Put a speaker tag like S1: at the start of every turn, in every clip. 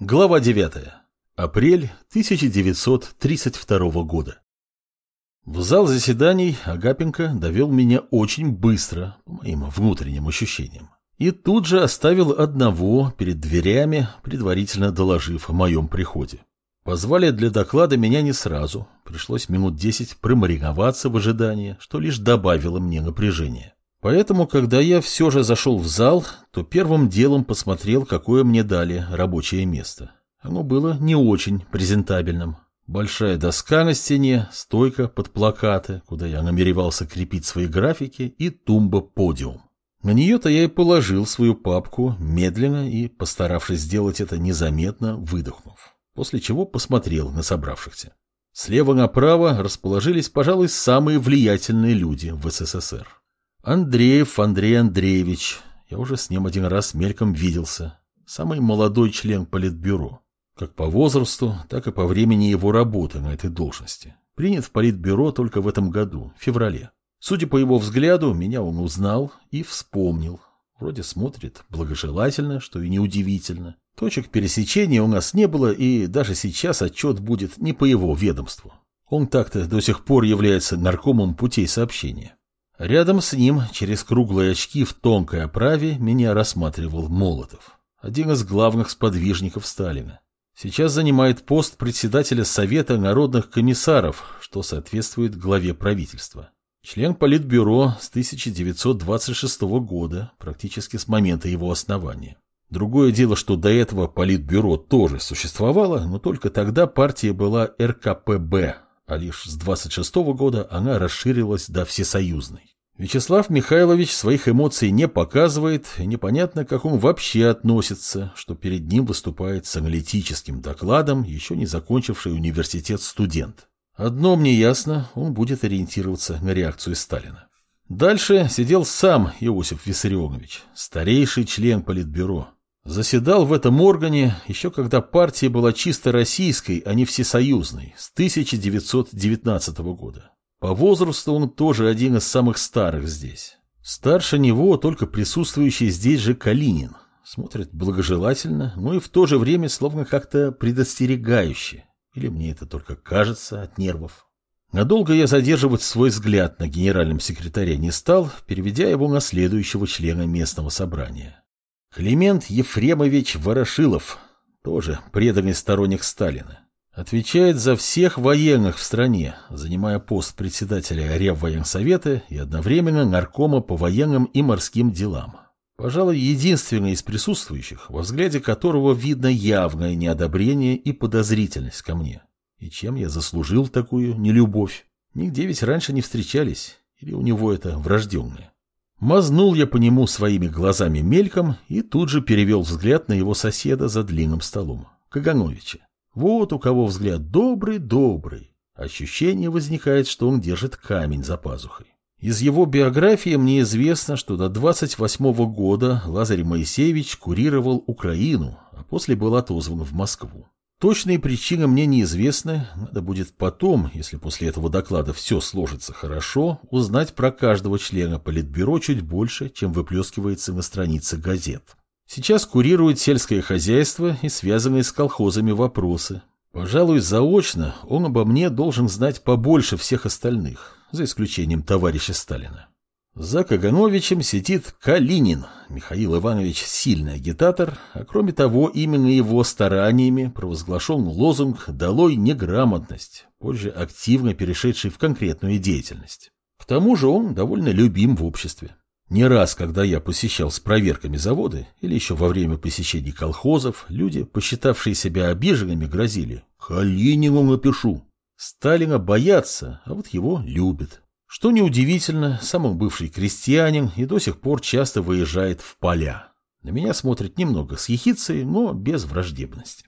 S1: Глава 9. Апрель 1932 года. В зал заседаний Агапенко довел меня очень быстро, по моим внутренним ощущениям. И тут же оставил одного перед дверями, предварительно доложив о моем приходе. Позвали для доклада меня не сразу, пришлось минут десять промариноваться в ожидании, что лишь добавило мне напряжения. Поэтому, когда я все же зашел в зал, то первым делом посмотрел, какое мне дали рабочее место. Оно было не очень презентабельным. Большая доска на стене, стойка под плакаты, куда я намеревался крепить свои графики, и тумба-подиум. На нее-то я и положил свою папку, медленно и, постаравшись сделать это незаметно, выдохнув. После чего посмотрел на собравшихся. Слева направо расположились, пожалуй, самые влиятельные люди в СССР. Андреев Андрей Андреевич. Я уже с ним один раз мельком виделся. Самый молодой член Политбюро. Как по возрасту, так и по времени его работы на этой должности. Принят в Политбюро только в этом году, в феврале. Судя по его взгляду, меня он узнал и вспомнил. Вроде смотрит благожелательно, что и неудивительно. Точек пересечения у нас не было, и даже сейчас отчет будет не по его ведомству. Он так-то до сих пор является наркомом путей сообщения. Рядом с ним, через круглые очки в тонкой оправе, меня рассматривал Молотов, один из главных сподвижников Сталина. Сейчас занимает пост председателя Совета народных комиссаров, что соответствует главе правительства. Член Политбюро с 1926 года, практически с момента его основания. Другое дело, что до этого Политбюро тоже существовало, но только тогда партия была РКПБ, а лишь с 26 года она расширилась до всесоюзной. Вячеслав Михайлович своих эмоций не показывает, непонятно, как он вообще относится, что перед ним выступает с аналитическим докладом еще не закончивший университет студент. Одно мне ясно, он будет ориентироваться на реакцию Сталина. Дальше сидел сам Иосиф Виссарионович, старейший член Политбюро. Заседал в этом органе еще когда партия была чисто российской, а не всесоюзной, с 1919 года. По возрасту он тоже один из самых старых здесь. Старше него только присутствующий здесь же Калинин. Смотрит благожелательно, но и в то же время словно как-то предостерегающе. Или мне это только кажется от нервов. Надолго я задерживать свой взгляд на генеральном секретаре не стал, переведя его на следующего члена местного собрания. Климент Ефремович Ворошилов, тоже преданный сторонник Сталина. Отвечает за всех военных в стране, занимая пост председателя Реввоенсовета и одновременно наркома по военным и морским делам. Пожалуй, единственный из присутствующих, во взгляде которого видно явное неодобрение и подозрительность ко мне. И чем я заслужил такую нелюбовь? Нигде ведь раньше не встречались, или у него это врожденное. Мазнул я по нему своими глазами мельком и тут же перевел взгляд на его соседа за длинным столом, Кагановича. Вот у кого взгляд добрый-добрый. Ощущение возникает, что он держит камень за пазухой. Из его биографии мне известно, что до 28 -го года Лазарь Моисеевич курировал Украину, а после был отозван в Москву. Точные причины мне неизвестны, надо будет потом, если после этого доклада все сложится хорошо, узнать про каждого члена Политбюро чуть больше, чем выплескивается на странице газет. Сейчас курирует сельское хозяйство и связанные с колхозами вопросы. Пожалуй, заочно он обо мне должен знать побольше всех остальных, за исключением товарища Сталина. За Кагановичем сидит Калинин. Михаил Иванович сильный агитатор, а кроме того, именно его стараниями провозглашен лозунг «Долой неграмотность», позже активно перешедший в конкретную деятельность. К тому же он довольно любим в обществе. Не раз, когда я посещал с проверками заводы или еще во время посещений колхозов, люди, посчитавшие себя обиженными, грозили «Калинину напишу». Сталина боятся, а вот его любят. Что неудивительно, сам он бывший крестьянин и до сих пор часто выезжает в поля. На меня смотрит немного с ехицей, но без враждебности.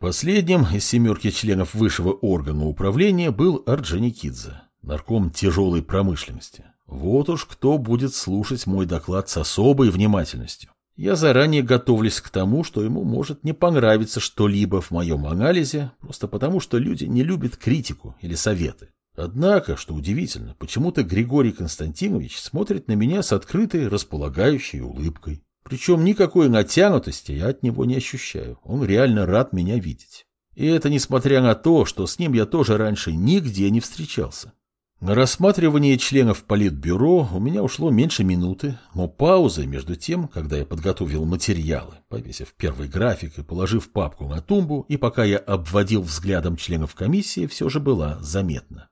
S1: Последним из семерки членов высшего органа управления был Орджоникидзе, нарком тяжелой промышленности. Вот уж кто будет слушать мой доклад с особой внимательностью. Я заранее готовлюсь к тому, что ему может не понравиться что-либо в моем анализе, просто потому что люди не любят критику или советы. Однако, что удивительно, почему-то Григорий Константинович смотрит на меня с открытой, располагающей улыбкой. Причем никакой натянутости я от него не ощущаю. Он реально рад меня видеть. И это несмотря на то, что с ним я тоже раньше нигде не встречался. На рассматривание членов Политбюро у меня ушло меньше минуты, но пауза между тем, когда я подготовил материалы, повесив первый график и положив папку на тумбу, и пока я обводил взглядом членов комиссии, все же была заметна.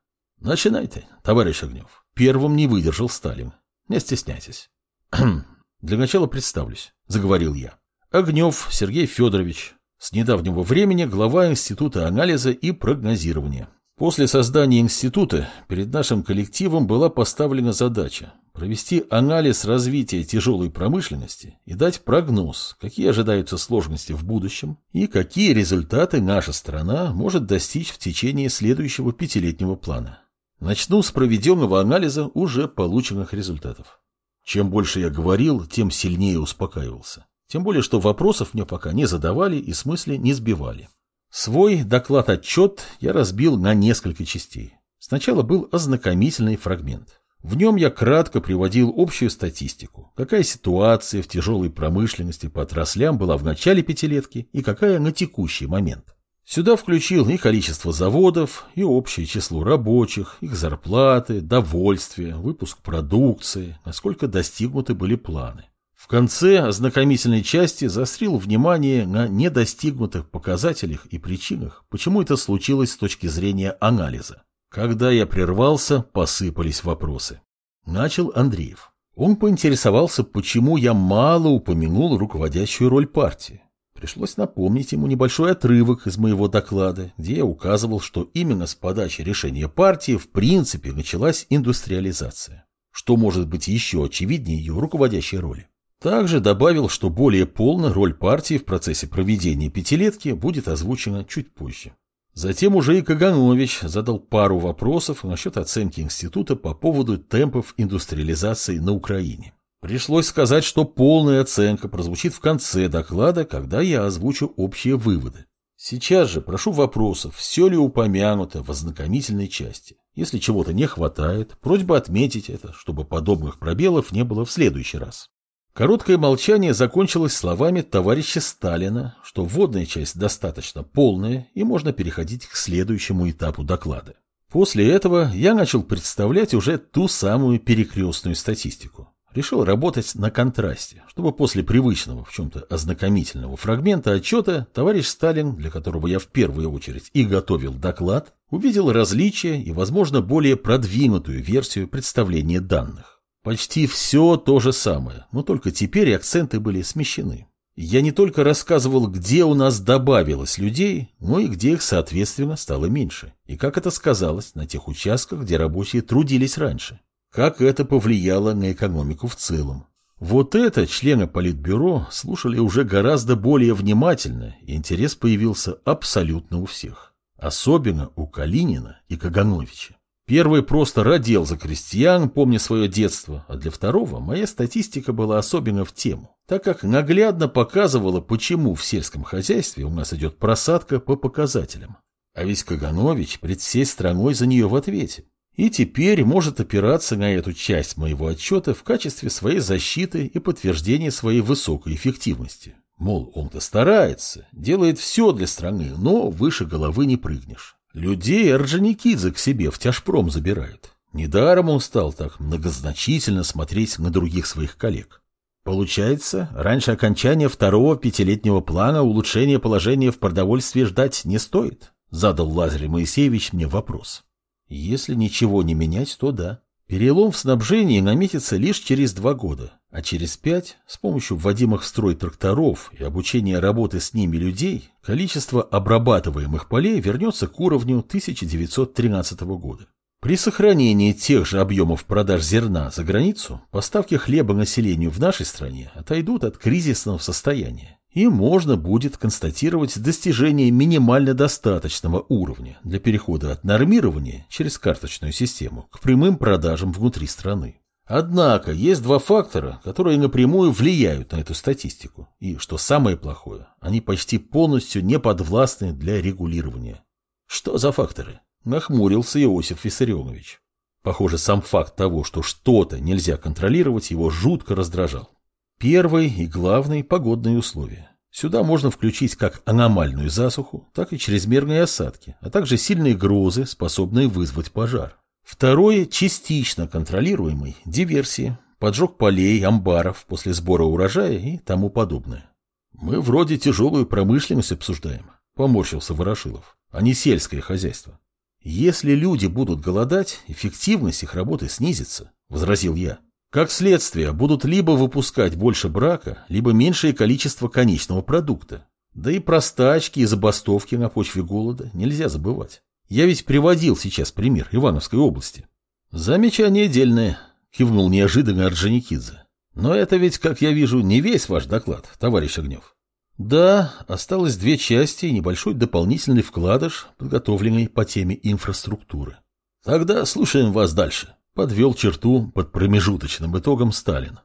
S1: Начинайте, товарищ Огнев. Первым не выдержал Сталин. Не стесняйтесь. Для начала представлюсь, заговорил я. Огнев Сергей Федорович, с недавнего времени глава Института анализа и прогнозирования. После создания института перед нашим коллективом была поставлена задача провести анализ развития тяжелой промышленности и дать прогноз, какие ожидаются сложности в будущем и какие результаты наша страна может достичь в течение следующего пятилетнего плана. Начну с проведенного анализа уже полученных результатов. Чем больше я говорил, тем сильнее успокаивался. Тем более, что вопросов мне пока не задавали и смысле не сбивали. Свой доклад-отчет я разбил на несколько частей. Сначала был ознакомительный фрагмент. В нем я кратко приводил общую статистику, какая ситуация в тяжелой промышленности по отраслям была в начале пятилетки и какая на текущий момент. Сюда включил и количество заводов, и общее число рабочих, их зарплаты, довольствие, выпуск продукции, насколько достигнуты были планы. В конце ознакомительной части заострил внимание на недостигнутых показателях и причинах, почему это случилось с точки зрения анализа. Когда я прервался, посыпались вопросы. Начал Андреев. Он поинтересовался, почему я мало упомянул руководящую роль партии. Пришлось напомнить ему небольшой отрывок из моего доклада, где я указывал, что именно с подачи решения партии в принципе началась индустриализация. Что может быть еще очевиднее ее руководящей роли? Также добавил, что более полно роль партии в процессе проведения пятилетки будет озвучена чуть позже. Затем уже и Каганович задал пару вопросов насчет оценки института по поводу темпов индустриализации на Украине. Пришлось сказать, что полная оценка прозвучит в конце доклада, когда я озвучу общие выводы. Сейчас же прошу вопросов, все ли упомянуто в ознакомительной части. Если чего-то не хватает, просьба отметить это, чтобы подобных пробелов не было в следующий раз. Короткое молчание закончилось словами товарища Сталина, что вводная часть достаточно полная и можно переходить к следующему этапу доклада. После этого я начал представлять уже ту самую перекрестную статистику. Решил работать на контрасте, чтобы после привычного в чем-то ознакомительного фрагмента отчета товарищ Сталин, для которого я в первую очередь и готовил доклад, увидел различия и, возможно, более продвинутую версию представления данных. Почти все то же самое, но только теперь акценты были смещены. Я не только рассказывал, где у нас добавилось людей, но и где их, соответственно, стало меньше, и как это сказалось на тех участках, где рабочие трудились раньше. Как это повлияло на экономику в целом. Вот это члены Политбюро слушали уже гораздо более внимательно, и интерес появился абсолютно у всех. Особенно у Калинина и Кагановича. Первый просто родил за крестьян, помня свое детство, а для второго моя статистика была особенно в тему, так как наглядно показывала, почему в сельском хозяйстве у нас идет просадка по показателям. А ведь Каганович пред всей страной за нее в ответе. И теперь может опираться на эту часть моего отчета в качестве своей защиты и подтверждения своей высокой эффективности. Мол, он-то старается, делает все для страны, но выше головы не прыгнешь. Людей Орджоникидзе к себе в тяжпром забирают. Недаром он стал так многозначительно смотреть на других своих коллег. Получается, раньше окончания второго пятилетнего плана улучшения положения в продовольствии ждать не стоит? Задал Лазарь Моисеевич мне вопрос. Если ничего не менять, то да. Перелом в снабжении наметится лишь через два года, а через пять, с помощью вводимых в строй тракторов и обучения работы с ними людей, количество обрабатываемых полей вернется к уровню 1913 года. При сохранении тех же объемов продаж зерна за границу, поставки хлеба населению в нашей стране отойдут от кризисного состояния и можно будет констатировать достижение минимально достаточного уровня для перехода от нормирования через карточную систему к прямым продажам внутри страны. Однако есть два фактора, которые напрямую влияют на эту статистику. И, что самое плохое, они почти полностью не подвластны для регулирования. Что за факторы? Нахмурился Иосиф Виссарионович. Похоже, сам факт того, что что-то нельзя контролировать, его жутко раздражал. Первый и главный – погодные условия. Сюда можно включить как аномальную засуху, так и чрезмерные осадки, а также сильные грозы, способные вызвать пожар. Второе – частично контролируемый – диверсии, поджог полей, амбаров после сбора урожая и тому подобное. Мы вроде тяжелую промышленность обсуждаем, поморщился Ворошилов, а не сельское хозяйство. Если люди будут голодать, эффективность их работы снизится, возразил я. Как следствие, будут либо выпускать больше брака, либо меньшее количество конечного продукта. Да и про стачки и забастовки на почве голода нельзя забывать. Я ведь приводил сейчас пример Ивановской области. Замечание дельное, кивнул неожиданно Орджоникидзе. Но это ведь, как я вижу, не весь ваш доклад, товарищ Огнев. Да, осталось две части и небольшой дополнительный вкладыш, подготовленный по теме инфраструктуры. Тогда слушаем вас дальше. Подвел черту под промежуточным итогом Сталин.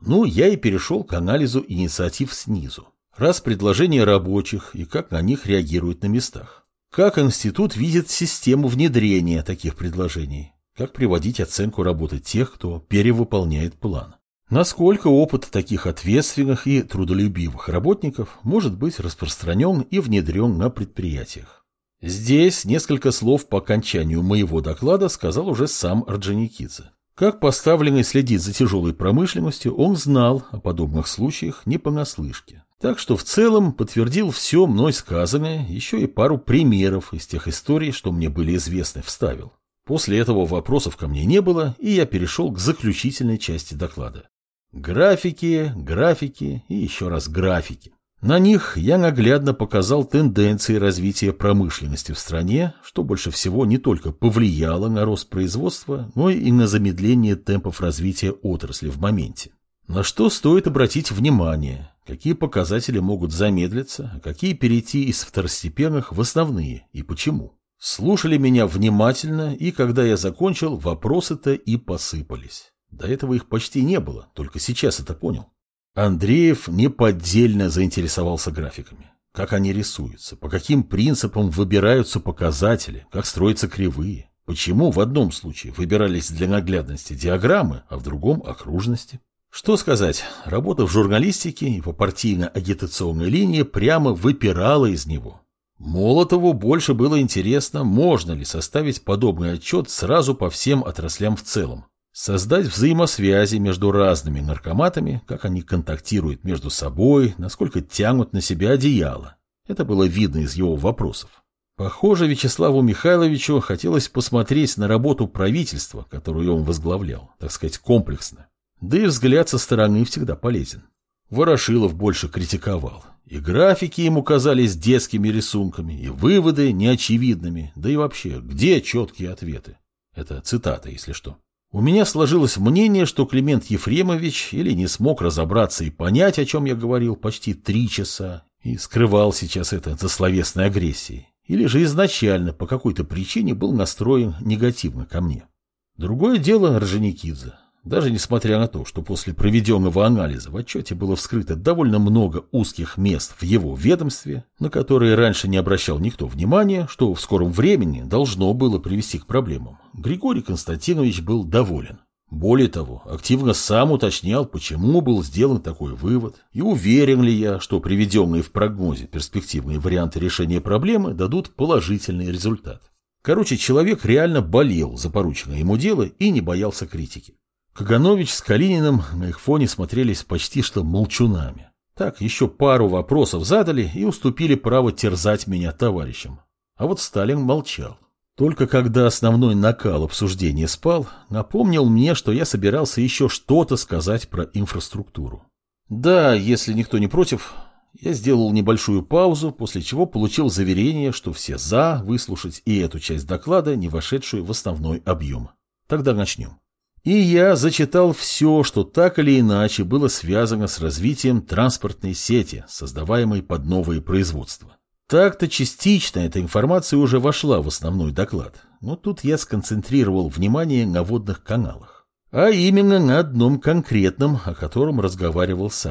S1: Ну, я и перешел к анализу инициатив снизу. Раз предложения рабочих и как на них реагируют на местах. Как институт видит систему внедрения таких предложений. Как приводить оценку работы тех, кто перевыполняет план. Насколько опыт таких ответственных и трудолюбивых работников может быть распространен и внедрен на предприятиях. Здесь несколько слов по окончанию моего доклада сказал уже сам Орджоникидзе. Как поставленный следить за тяжелой промышленностью, он знал о подобных случаях не понаслышке. Так что в целом подтвердил все мной сказанное, еще и пару примеров из тех историй, что мне были известны, вставил. После этого вопросов ко мне не было, и я перешел к заключительной части доклада. Графики, графики и еще раз графики. На них я наглядно показал тенденции развития промышленности в стране, что больше всего не только повлияло на рост производства, но и на замедление темпов развития отрасли в моменте. На что стоит обратить внимание, какие показатели могут замедлиться, а какие перейти из второстепенных в основные и почему. Слушали меня внимательно, и когда я закончил, вопросы-то и посыпались. До этого их почти не было, только сейчас это понял. Андреев неподдельно заинтересовался графиками. Как они рисуются, по каким принципам выбираются показатели, как строятся кривые. Почему в одном случае выбирались для наглядности диаграммы, а в другом – окружности? Что сказать, работа в журналистике и по партийно-агитационной линии прямо выпирала из него. Молотову больше было интересно, можно ли составить подобный отчет сразу по всем отраслям в целом, Создать взаимосвязи между разными наркоматами, как они контактируют между собой, насколько тянут на себя одеяло. Это было видно из его вопросов. Похоже, Вячеславу Михайловичу хотелось посмотреть на работу правительства, которую он возглавлял, так сказать, комплексно. Да и взгляд со стороны всегда полезен. Ворошилов больше критиковал. И графики ему казались детскими рисунками, и выводы неочевидными, да и вообще, где четкие ответы? Это цитата, если что. У меня сложилось мнение, что Климент Ефремович или не смог разобраться и понять, о чем я говорил почти три часа, и скрывал сейчас это за словесной агрессией, или же изначально по какой-то причине был настроен негативно ко мне. Другое дело Рженикидзе. Даже несмотря на то, что после проведенного анализа в отчете было вскрыто довольно много узких мест в его ведомстве, на которые раньше не обращал никто внимания, что в скором времени должно было привести к проблемам, Григорий Константинович был доволен. Более того, активно сам уточнял, почему был сделан такой вывод, и уверен ли я, что приведенные в прогнозе перспективные варианты решения проблемы дадут положительный результат. Короче, человек реально болел за порученное ему дело и не боялся критики. Каганович с Калининым на их фоне смотрелись почти что молчунами. Так, еще пару вопросов задали и уступили право терзать меня товарищам. А вот Сталин молчал. Только когда основной накал обсуждения спал, напомнил мне, что я собирался еще что-то сказать про инфраструктуру. Да, если никто не против, я сделал небольшую паузу, после чего получил заверение, что все «за» выслушать и эту часть доклада, не вошедшую в основной объем. Тогда начнем. И я зачитал все, что так или иначе было связано с развитием транспортной сети, создаваемой под новые производства. Так-то частично эта информация уже вошла в основной доклад, но тут я сконцентрировал внимание на водных каналах. А именно на одном конкретном, о котором разговаривал с.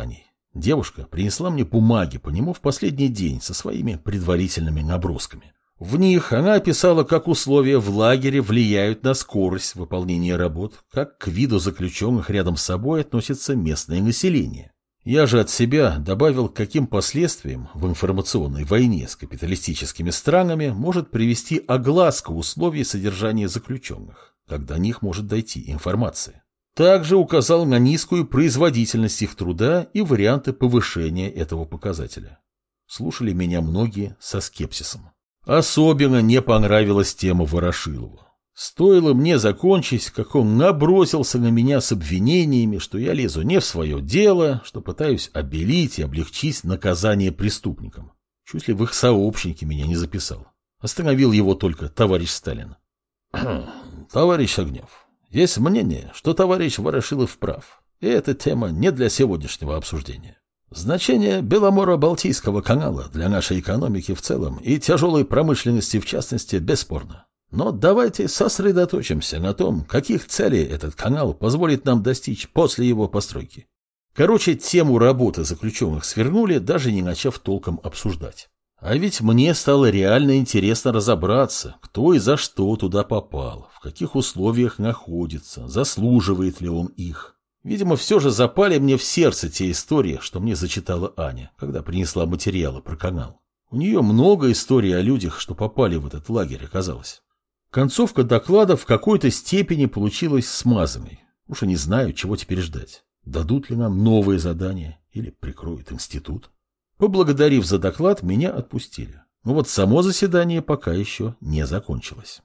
S1: Девушка принесла мне бумаги по нему в последний день со своими предварительными набросками. В них она описала, как условия в лагере влияют на скорость выполнения работ, как к виду заключенных рядом с собой относится местное население. Я же от себя добавил, каким последствиям в информационной войне с капиталистическими странами может привести огласка условий содержания заключенных, когда до них может дойти информация. Также указал на низкую производительность их труда и варианты повышения этого показателя. Слушали меня многие со скепсисом. Особенно не понравилась тема Ворошилова. Стоило мне закончить, как он набросился на меня с обвинениями, что я лезу не в свое дело, что пытаюсь обелить и облегчить наказание преступникам. Чуть ли в их сообщники меня не записал. Остановил его только товарищ Сталин. Товарищ Огнев, есть мнение, что товарищ Ворошилов прав, и эта тема не для сегодняшнего обсуждения. Значение Беломоро-Балтийского канала для нашей экономики в целом и тяжелой промышленности в частности бесспорно. Но давайте сосредоточимся на том, каких целей этот канал позволит нам достичь после его постройки. Короче, тему работы заключенных свернули, даже не начав толком обсуждать. А ведь мне стало реально интересно разобраться, кто и за что туда попал, в каких условиях находится, заслуживает ли он их. Видимо, все же запали мне в сердце те истории, что мне зачитала Аня, когда принесла материалы про канал. У нее много историй о людях, что попали в этот лагерь, оказалось. Концовка доклада в какой-то степени получилась смазанной. Уж и не знаю, чего теперь ждать. Дадут ли нам новые задания или прикроют институт. Поблагодарив за доклад, меня отпустили. Но вот само заседание пока еще не закончилось.